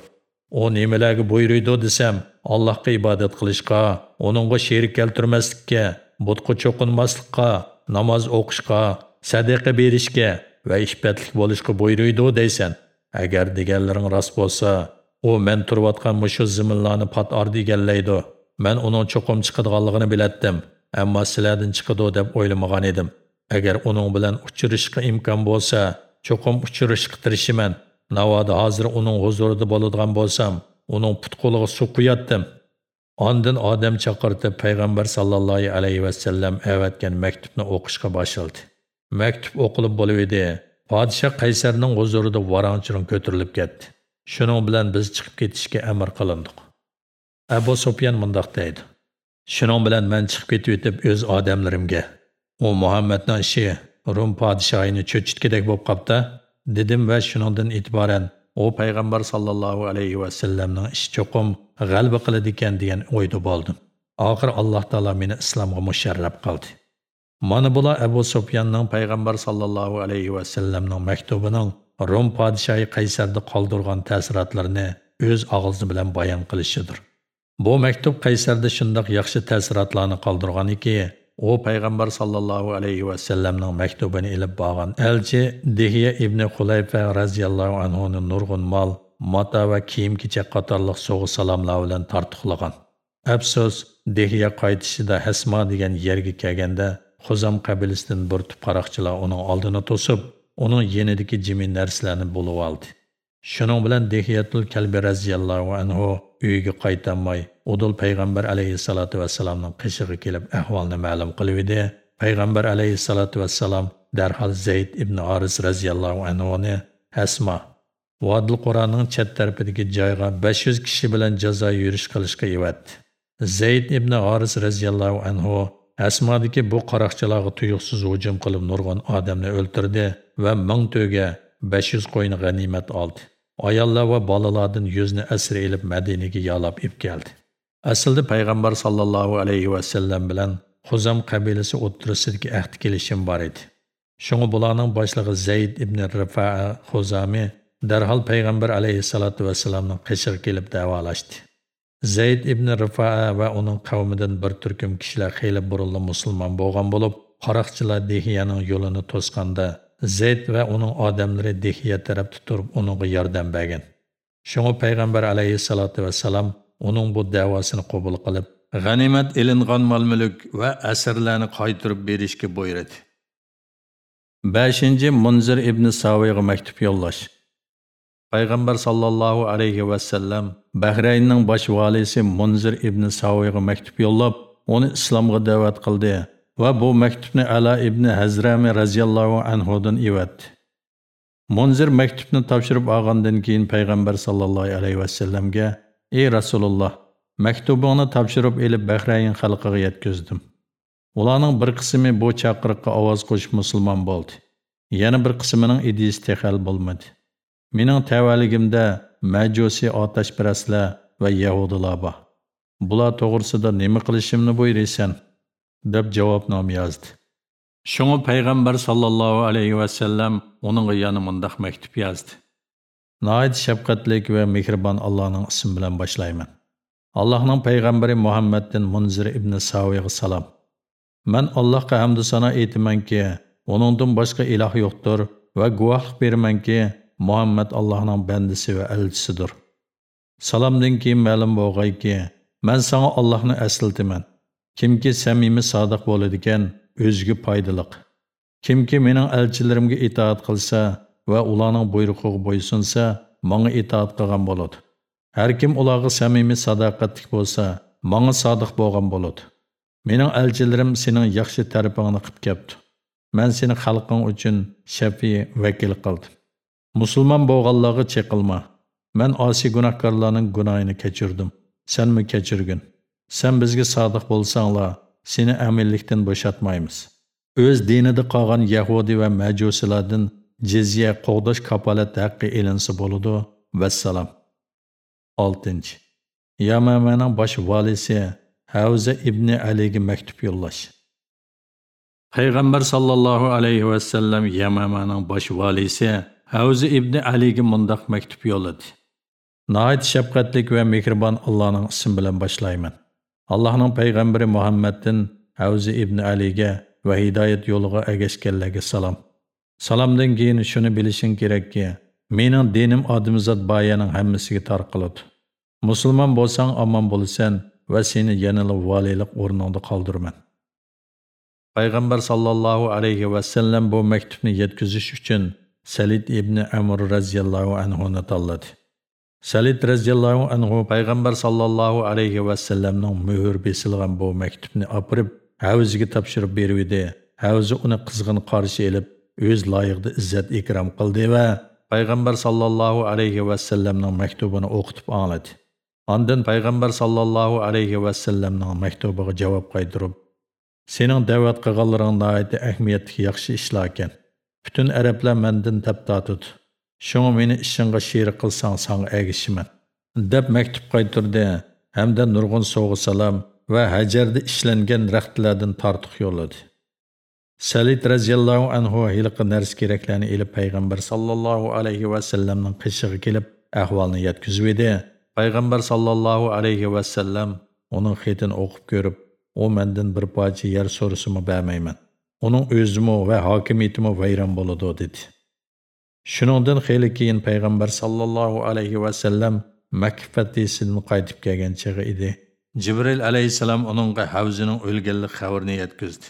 O nimalarga buyuruydi desam allohga ibodat qilishga uningga şerik keltirmaslikka butqa cho'qinmaslikqa namaz o'qishga sadaqa berishga va ishbatlik bo'lishga buyuruydi deysan. Agar deganlaring rost bo'lsa u men turayotgan mushu ziminlarni pat deganlaydi egallaydi man uning cho'qim chiqadiganligini bilatdim ammo sizlardan chiqadi deb o'ylamagan edim agar uning bilan uchrashishga imkon bo'lsa cho'qim uchrashishga tirishiman navoda hozir uning huzurida bo'ladigan bo'lsam uning putqulig'i suv quyatdim Ondan odam chaqirtib payg'ambar sallallohu alayhi vasallam avatgan maktubni o'qishga boshladi. Maktub o'qilib bo'lib edi. Podshoh Qaysarning huzurida varanchirin ko'tarilib ketdi. Shuning bilan biz chiqib ketishga amr qilindik. Abu Sufyan mundoq deydi. Shuning bilan men chiqib ketib o'tib o'z odamlarimga u Muhammadning ishi Rum podshohini cho'chitgidek bo'lib qapti, dedim va shuningdan e'tiboran u payg'ambar sallallohu alayhi va sallamning ish cho'qim g'alba qiladi ekan degan o'yda bo'ldim oxir alloh taolo meni islomga musharrab qildi mana bula abu sufyanning payg'ambar sallallohu alayhi va sallamning maktubining Rom podshohi qaysarda qoldirgan ta'sirotlarini o'z og'izi bilan bayon qilishidir. Bu maktub qaysarda shundoq yaxshi ta'sirotlarni qoldirganiki u payg'ambar sallallohu alayhi va sallamning maktubini ilib borgan elchi dehiya ibn xulayfa anhu ning nurg'un mol mata va kiyim kechak qatorliq so'g'i salomlar bilan tortiqlagan. Afsus dehiya qaytishida Hasma degan yerga kelganda xuzam qabilasidan bir tup qaroqchilar uning oldini to'sib uning yenidagi jimi narsalarni bo'lib oldi. Shuning bilan dehiyatul kalbi roziyallohu anhu uyiga qaytolmay udul payg'ambar алайҳиссалоту vassalomning qishig'i kelib ahvolni ma'lum qilib edi. Payg'ambar alayhissalotu vassalom darhol zayd ibn oris roziyallohu anhuni hasma vodil qur'onning chet tarafidagi joyga 500 kishi bilan jazo yurish qilishga evatdi zayd ibn oris разияллоҳу anhu Әсмадыки бұ қарақчылағы тұйықсыз ұжым қылып нұрған адамны өлтірді вә мың төге 500 қойны ғанимет алды. Аялла ва балаладын юзні әсір еліп мәдинеге ялап іп келді. Әсілді пайғамбар саллаллаху алейхи вәсәлләм білән Хузам қабилесі отырысыдық әхті келішім бар еді. Шуңы бұланың башлығы Зәйд ибн Рифа Хузами дәрхал пайғамбар алейхи салату вәсәләмнің қешір келіп дәвалашты. Zayd ibn Rifa'a va uning qavmidan bir turkum kishilar xeyli burunli musulmon bo'lgan bo'lib, qaroqchilar Dehiyaning yo'lini to'sqanda Zayd va uning odamlari Dehiya tarafda turib uningga yordam bergan. Shunga payg'ambar alayhissalatu vassalam uning bu da'vosini qabul qilib, g'animat ilingan mol-mulk va asrlarni qaytarib berishga buyurdi. 5. Munzir ibn Saviyga maktub yo'llash. Payg'ambar sallallohu alayhi va sallam Bahraynning bosh valisi Munzir ibn Saviyga maktub yo'llab, uni islomga da'vat qildi. va bu maktubni Ala ibn Hazrami raziyallohu anhudan ivatdi. Munzir maktubni topshirib olgandan keyin payg'ambar sallallohu alayhi vasallamga: "Ey Rasululloh, maktubingni topshirib elib bahrayn xalqiga yetkazdim ularning bir qismi bu chaqiriqqa ovoz qo'shib musulmon bo'ldi yana bir qismining idisi texal bo'lmadi mening tavaligimda majusi otashparastlar va yahudilar bor bular to'g'risida nima qilishimni buyursan deb javobnoma yozdi shunga payg'ambar sallallohu alayhi vasallam uningga yana mundoq maktub yozdi Nəhayət shafqatlik va mehribon Allohning ismi bilan boshlayman. Allohning payg'ambari Muhammaddan Munzir ibn Sawiyga salom. Men Allohga hamd sano aytamanki, uningdan boshqa iloh yo'qdir va guvohlik beramanki, Muhammad Allohning bandisi va elchisidir. Salomdan keyin ma'lum ki, men sana Allohni aslitaman. Kimki samimiy sodiq bo'ladigan, paydalıq. Kim Kimki mening elchilarimga itoat qilsa, va ularning buyruğu bo'ysunsa, menga itoat qilgan bo'ladi. Har kim ularga samimiy sadoqatli bo'lsa, menga sodiq bo'lgan bo'ladi. Mening elchilarim sening yaxshi tarafingni qilib kelibdi. Men seni xalqing uchun shafiy vakil Musulman boğallağı çekilma. Mən asi günahkarlarının günahını keçirdim. Sən mi keçirgin? Sən bizgi sadıq bolsanla, seni əmirlikdən boşatmayımız. Öz dinidi qalan Yahudi və məcusiladın cizyə qoğdaş kapalət haqqı elinsi boludu. Vəssalam. 6. Yaməmənin baş valisi Həvzə İbni Əliqi məktub yollaş. Peyğəmbər sallallahu aleyhi və səlləm Yaməmənin baş valisi havza ibn aliga mundoq maktub yo'lladi Nəhayət şəfqətlik və mehribon Allahның ismi bilan boshlayman. Allohning payg'ambari Muhammaddan Havzi ibn Aliga va hidoyat yo'liga ergashganlarga salom. Salamdan keyin shuni bilishing kerakki, mening dinim odamzod bayaning hammasiga tarqaladi. Musulmon bo'lsang omon bo'lasan va seni yanada valiylik o'rningda qoldirman. Payg'ambar sallallohu alayhi va sallam bu maktubni yetkazish uchun Salid ibn Amr radhiyallohu anhu ni tanladi. Salid radhiyallohu anhu payg'ambar sallallohu alayhi va sallamning muhr besilgan bu maktubni opirib, Havziga topshirib berib edi. Havzi uni qizg'in qarshi elib o'z loyiqda izzat ikrom qildi va payg'ambar sollallohu alayhi vasallamning maktubini o'qitib angladi Ondan payg'ambar sollallohu alayhi vasallamning maktubiga javob qaytarib sening da'vat qilganlaring nihoyatda ahamiyatli yaxshi ishlar ekan Bütün ərəblər məndən mendan taptatut shunga meni ishingga qılsan, qilsang əgişimən. Dəb məktub maktub həm də nurg'un soğu salam və həcərdə işlənən rəxtlərdən tartıq yolladı. Səlid rəziyallahu anhu hilqi nərs keraklarni elib Peyğəmbər sallallahu aleyhi və səlləmnin qishig'i kelib əhvalını yetkazib edi. Peyğəmbər sallallahu aleyhi və səlləm onun xeytini oxub görüb, o məndən bir parcha yer sorusumu bermayman. Uning o'zimi va hokimiyatimi vayron bo'ladi dedi. Shuningdan xeyli keyin payg'ambar sallallohu alayhi vasallam sallam qaytib kelgan chig'i edi. Jibril alayhissalom uningga havzining o'lganlik xabarini yetkazdi.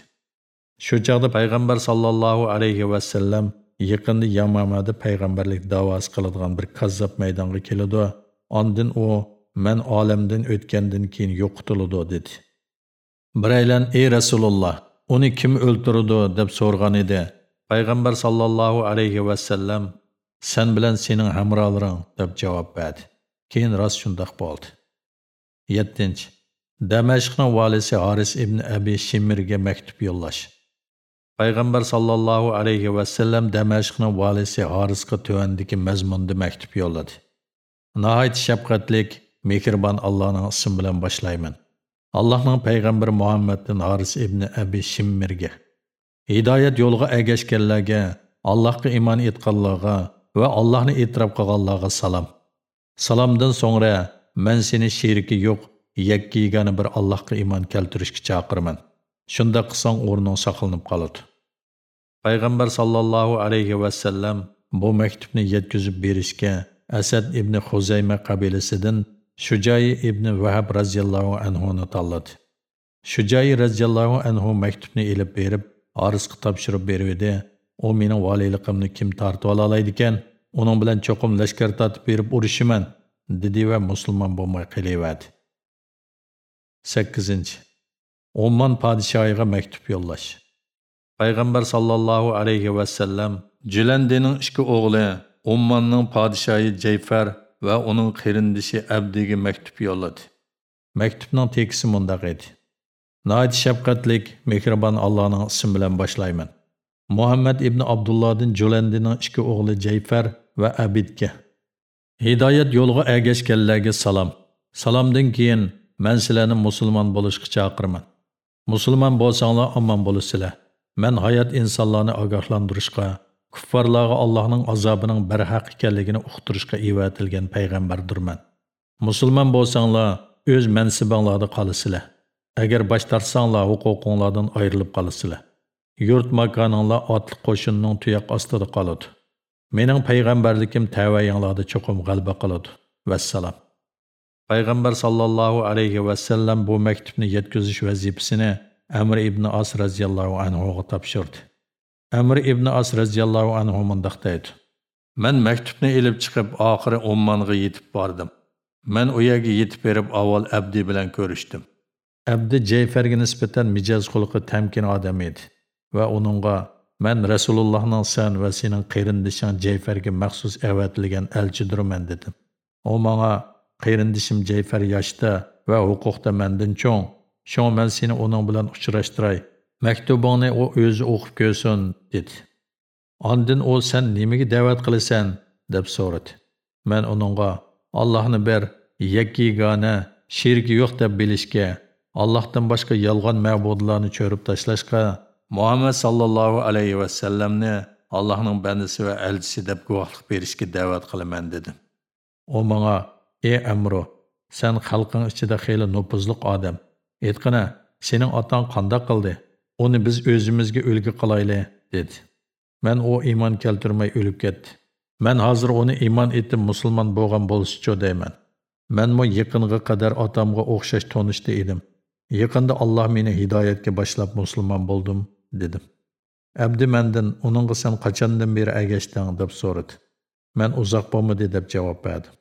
Shu chog'da payg'ambar sallallohu alayhi vasallam yaqinda Yamamada payg'ambarlik da'vosi qiladigan bir kazzob maydonga keladi. ondin u man olamdan o'tgandan keyin yo'qitiladi dedi. Biraylan ey Rasululloh, uni kim o'ltirdi deb so'rgan edi. Payg'ambar sallallohu alayhi vasallam sen bilan sening hamrohlaring deb javob berdi. Keyin rost shundoq bo'ldi. 7. Damashqning valisi Haris ibn Abi Shimirga maktub yo'llash. payg'ambar sollallohu alayhi vasallam damashqning valisi harisga tuandiki mazmunda maktub yo'lladi nihoyat shafqatlik mehribon allohning ismi bilan boshlayman allohning payg'ambari Muhammed'in horis ibn abi shimmirga hidoyat yo'liga ergashganlarga allohga iman etganlarga və allohni e'tirof qilganlarga salam. Salamdan sonra mən seni şirki yo'q yakka yegani bir iman iymon çakırman. Şunda qısan qilsang o'rning saqlanib qoladi sallallahu aleyhi alayhi vasallam bu maktubni yetküzüb berishga Əsəd ibn huzayma qabilisidin shujayi ibn vahab roziyallohu anhuni tanladi shujayi roziyallohu anhu maktubni elib berib orisga topshirib berib edi u mening valiyligimni kim tortib olaydi ekan? Uning bilan cho'qim lashkar tortib berib urishiman, dedi va musulmon bo'lmay qilaverdi sakkizinchi. O'mon podshohiga maktub yo'llash. Payg'ambar sallallohu alayhi va sallam Jilandining ikki o'g'li ummonning podshohi jayfar və onun qərindisi Əbdiyə məktub yolladı. Məktubun teksti mündəq idi. Nəhayət şəfqətlik, mehriban Allahın ismi ilə başlayıram. Muhammed ibn Abdullahdan Cüləndinin iki oğlu Ceyfər və Əbidkə. Hidayət yoluna əgəşkənlərə salam. Salamdan keyin mən sizləri müsəlman olışqa çağırıram. Müsəlman bolsanlar aman bolusizlər. Mən həyat insanlarını ağahlandırışqa kuffarlarga Allohning azobining barhaq ekanligini uqtirishga evatilgan payg'ambardirman. Musulmon bo'lsanglar, o'z mansibinglarda qolasizlar. Agar bosh tortsanglar, huquqinglardan ayrilib qolasizlar. Yurt makoninglar otli qo'shinning tuyoq ostida qoladi. Mening payg'ambarlikim tavayinglarda cho'qim qalba qiladi. Vassalam. Payg'ambar sallallohu alayhi va sallam bu maktubni yetkazish vazifasini Amr ibn As radhiyallohu anhu ga topshirdi. Әмір ибн Ас разияллаху анху мұндақ дейді. Мен мәктіпні еліп чықып, ақыры Омманға етіп бардым. Мен ояғы етіп беріп, авал әбді білән көріштім. Әбді Джейферге ниспетен мижаз құлқы тәмкін адам еді. Вә оныңға, мен Расулуллахның сән вә сенің қиырындышың Джейферге мәқсус әвәтілген әлчідірмен дедім. О маңа, қиырындышым Джейфер яшта вә ұқуқта мәндің чоң, шоң мен сені оның білән ұшыраштырай, Maktubingni u o'zi o'qib ko'rsin dedi. Ondan u sen nimaga da'vat qilasan deb so'radi. Men uningga Allohni ber yakkigona shirki yo'q deb bilishga allohdan boshqa yolg'on ma'budlarni cho'rib tashlashga muhammad sallallohu alayhi vasallamni allohning bandasi va elchisi deb guvohlik berishga da'vat qilaman dedim u menga ey amro sen xalqing ichida xeyli nupuzliq odam aytqina sening otang qandoq qildi uni biz o'zimizga ulgu qilayli dedi man u iymon keltirmay o'lib ketdi man hozir uni iymon etib musulmon bo'lgan bo'lsichu deyman Mənmü yaqinga qadar otamga o'xshash tonishda edim. Yaqinda Alloh meni hidoyatga boshlab musulmon bo'ldim, dedim. Abdi mendan uningga sen qachondan beri agashding deb so'radi. Men uzoq bo'lmadi deb javob berdim.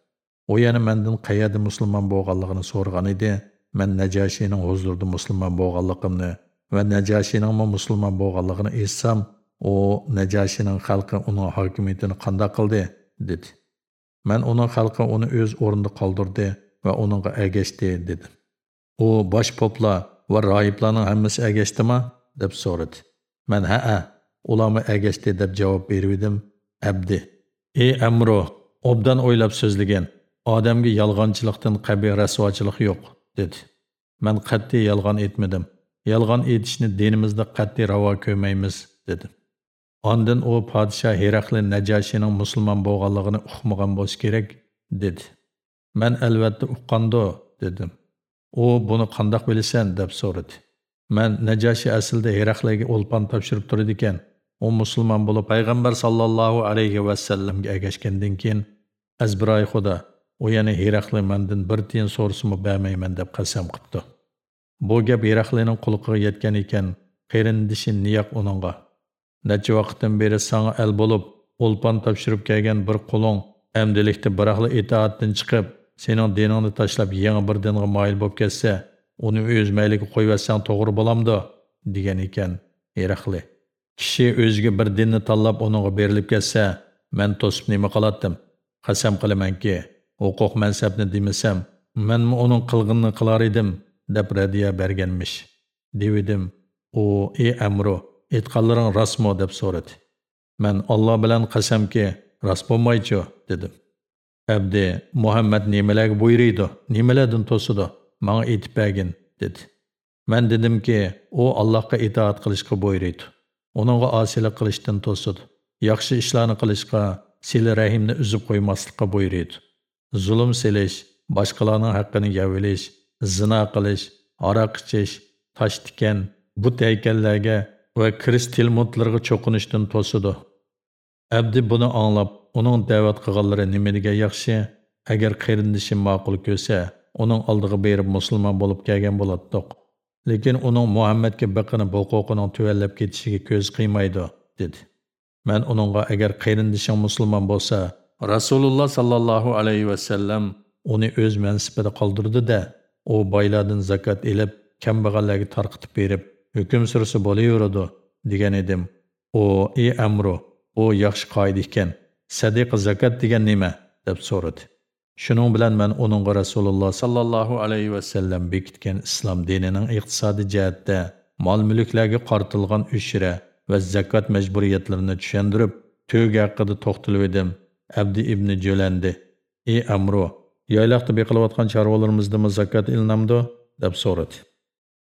U yana mendan qayerda musulmon bo'lganligini so'rgan edi. Men Najashining huzurida musulmon bo'lganligimni va Najashining musulmon bo'lganligini eshitsam, u Najashining xalqi uning hokimiyatini qanday qildi, dedi. Mən onun xalqı onu öz orunda qaldırdı və onunla əgəşdi, dedi O, baş poplar və rahiblarının həmmisi əgəşdimi? deb so'radi. Mən hə, hə, ularmı əgəşdi deb cavab verdim. Əbdi. Ey Əmro, obdan o'ylab so'zlagan. Odamga yolg'onchilikdan qabiy rasvochilik yo'q, dedi. Mən qat'iy yolg'on etmadim. Yolg'on etishni dinimizda qat'iy ravo ko'rmaymiz, dedi Ondan u podshoh Herakli Najashining musulmon bo'lganligini uqmagan bo'lishi kerak, dedi. Men albatta uqqando, dedim. U buni qandoq bilasan deb so'radi. Men Najashi aslida Herakliga o'lpon topshirib turdi ekan. U musulmon bo'lib payg'ambar sallallohu alayhi va sallamga ergashgandan keyin azbiroy xudo u yana Herakli mendan bir tiyin so'rasimi bermayman deb qasam qildi. Bu gap Heraklining quliqiga yetgan ekan, qerindishi Niyoq uningga. Necha vaqtdan beri sanga el bo'lib o'lpon topshirib kelgan bir qo'ling amdilikda biraqli itoatdan chiqib sening diningni tashlab yangi bir dinga moyil bo'lib өз uni o'z mayliga qo'yvatsang to'g'ri bo'lamdi degan ekan eraqli kishi o'ziga bir dinni tanlab uningga berilib ketsa man to'sib nima qilatdim qasam qilamanki huquq mansabni demasam manmi uning qilg'inini qilar edim? Deb radiya berganmish. Devidim u ey amro aytganlaring rostmi? deb so'radi. Man olloh bilan qasamki rost bo'lmaychi dedim. Abdi muhammad nimalarga buyuriydi? Nimalardan to'sidi? Manga aytib bergin dedi. Man dedimki u allohga itoat qilishga buyuriydi. Uningga osiylik qilishdan to'sidi. Yaxshi ishlarni qilishga sili rahimni uzib qo'ymaslikqa buyuriydi. Zulm silish boshqalarning haqqini yavilish zina qilish aroq ichish tosh tikan but haykallarga va kirish tilmudlarga cho'qinishdan to'sidi. Abdi buni anglab uning da'vat qilganlari nimaga yaxshi agar qarindishi ma'qul ko'rsa uning oldiga berib musulmon bo'lib kelgan bo'ladiq lekin uning muhammadga biqinib huquqining tuvallab ketishiga ko'z qiymaydi dedi. Men uningga agar qarindishing musulmon bo'lsa rasululloh sallallohu alayhi va sallam uni o'z mansibida qoldirdi-da u boylardan zakat ilib kambag'allarga tarqitib berib hukm sursa bo'laveradi degan edim. U ey amro u yaxshi qoida ekan. Sadiqa zakat degan nima? deb so'radi. Shuning bilan men uningga Rasululloh sollallohu alayhi va sallam bekitgan islom dinining iqtisodiy jihatda mol-mulklarga qartilgan ushra va zakat majburiyatlarini tushundirib, to'g haqida to'xtalib edim. Abdi ibn Jo'landi: "Ey Amro, yayloqda beqilayotgan chorvalarimizdimi zakat ilinamdi?" deb so'radi.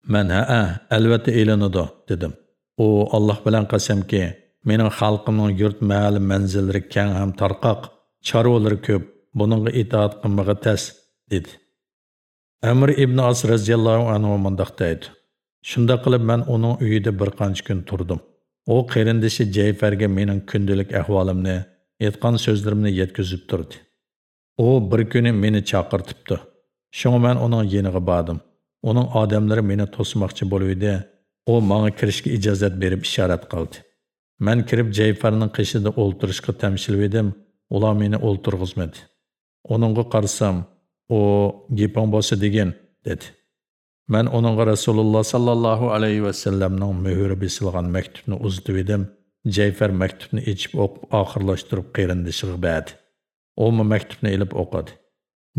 "Men ha, albatta ilinadi" dedim. U Alloh bilan qasamki, mening xalqimning yurt ma'lum manzillari keng ham tarqoq, chorvalari ko'p, buningga itoat qilmaga tas, dedi. Amr ibn As radhiyallohu anhu mundaq deydi. Shunda qilib men uning uyida bir qancha kun turdim. U qarindishi Jayfarga mening kundalik ahvolimni, aytgan so'zlarimni yetkazib turdi. U bir kuni meni chaqirtibdi. Shunga men uning yeniga bordim. Uning odamlari meni to'smoqchi bo'lib. U menga kirishga ijozat berib ishorat qildi. Men kirib Jayfarning qishida o'ltirishga tamshilib edim. Ular meni o'ltirg'izmadi. Uningga qarasam, o geping bo'lsa degan dedi. Men uningga Rasululloh sallallohu alayhi va sallamning muhri bisilgan maktubni uzatib edim. Jayfar maktubni ichib o'qib oxirlashtirib qarindishiga berdi. U maktubni ilib o'qidi.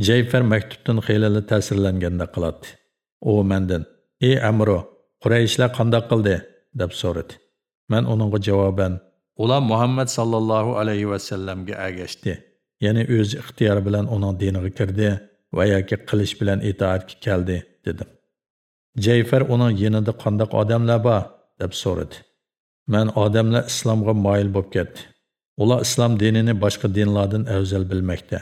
Jayfar maktubdan xeyli ta'sirlanganda qiladi. U mendan: "Ey Amro, Qurayshlar qanday qildi?" deb so'radi. Men uningga javoban: "Ular Muhammad sallallohu alayhi va sallamga agashdi." ya'ni o'z ixtiyori bilan uning diniga kirdi va yoki qilish bilan itoatga keldi dedim jayfar uning yinida qandoq odamlar bor deb so'radi man odamlar islomga moyil bo'lib ketdi Ular İslam dinini başqa dinlardan əvzəl bilməkdə.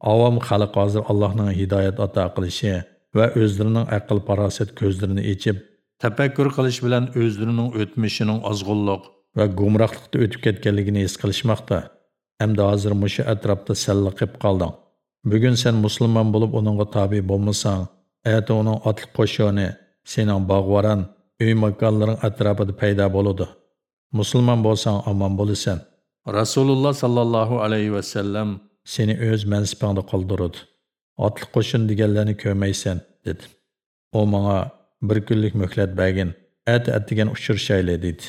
Avam xalq hazır Allah'ın hidayet ata qilishi və özlərinin aql paraset gözlərini içib, təfəkkür qilish bilan özlərinin ötmüşünün azğınlıq və gumraqlıqda ötüb ketganligini his qilishmoqda. Hamda hazır mushu atrofda salliqib qolding. Bugun sen musulmon bo'lib uningga tabi bo'lmasang, ata uning otliq qo'shoni, sening bog'varan, uy makonlaring atrofida paydo bo'ladi. Musulmon bo'lsang omon bo'lasan. Rasululloh sallallohu alayhi va sallam seni o'z mansibingda qoldiradi. Otliq qo'shin deganlarni ko'rmaysan, dedi. U menga bir kunlik muhlat bergin, at atdigan uchrashayli dedi.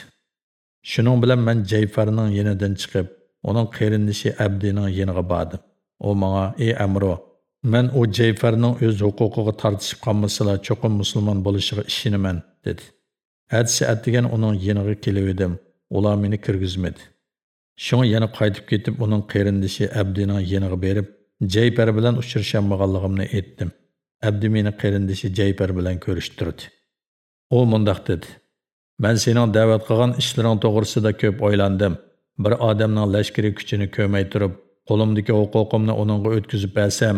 Shuning bilan men Jayfarning yenidan chiqib, uning qarindishi Abdining yeniga bordim. U menga: "Ey Amro, men u Jayfarning o'z huquqiga tortishib qolmasalar, cho'qim musulmon bo'lishiga ishonaman" dedi. Hadisi atdigan uning yeniga kelib edim. Ular meni kirgizmadi. Shunga яна qaytib ketib uning qerindishi Abdining yeniga berib, Jayfar bilan uchrashammaganligimni aytdim. Abdi meni qerindishi Jayfar bilan ko'rishtirdi. U mundaq dedi: "Мен sening da'vat qilgan ishlaring to'g'risida ko'p o'ylandim. bir odamning lashkari kuchini ko'may turib qo'limdagi huquqimni uningga o'tkazib bersam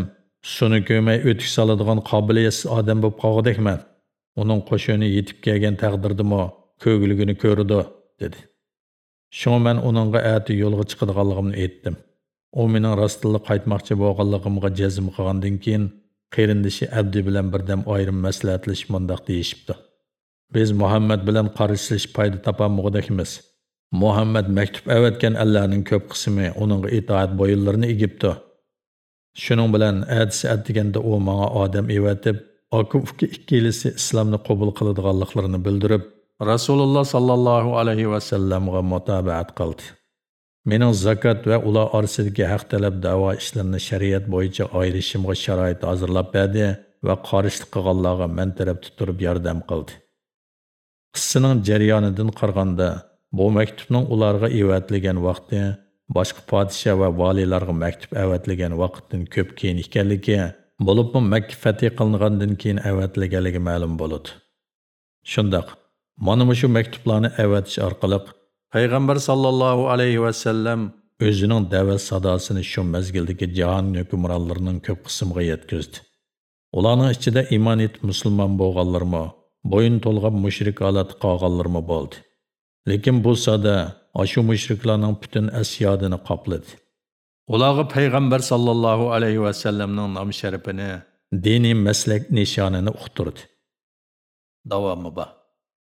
suni ko'may o'tik soladigan qobiliyatsiz odam bo'lib qolgudekman uning qo'shini yetib kelgan taqdirdimi ko'gligini ko'rdi dedi shunga man uningga ati yo'lga chiqadiganligimni aytdim u растылы rostilla qaytmoqchi bo'lganligimga jazm qilgandan keyin qarindishi abdi bilan айрым ayrim maslahatlashib mundoq deyishibdi biz muhammad bilan qarishish foyda topolmag'udakmiz Muhammad maktub avatgan allarning көп qismi uningga итаат bo'yinlarini egibdi. Shuning bilan adisi atdiganda у маңа адам evatib, Акуфки ikkilisi islomni qabul qiladiganliklarini bildirib, Rasululloh sallallohu alayhi va sallamga qildi. Mening zakat va ular orasidagi haq talab da'vo ishlarini shariat bo'yicha ayrishimga sharoit hozirlab berdi va qorishlik qilganlarga men tarafda turib yordam qildi. Qissaning jarayonidan qaraganda Bu maktubning ularga evatlagan vaqti boshqa podsha va valiylarga maktub avatlagan vaqtdan ko'p keyin ekanligi, bo'libmi Makka fatih qilingandan keyin avatlaganligi ma'lum bo'ladi. Shundoq, mana shu maktublarni avatish orqali payg'ambar sallallohu alayhi va sallam o'zining da'vat sadosini shu mazgildagi jahon hukmronlarining ko'p qismiga yetkazdi. Ularning ichida iymon etib musulmon bo'lganlarmi, bo'yin to'lg'ab mushrik holatda qolganlarmi bo'ldi. Lekin bu sada ashu mushriklarning butun asyodini qopladi. Ularga payg'ambar sallallohu alayhi va sallamning nom sharifini, diniy maslak nishonini uqtirdi. Davomi bor.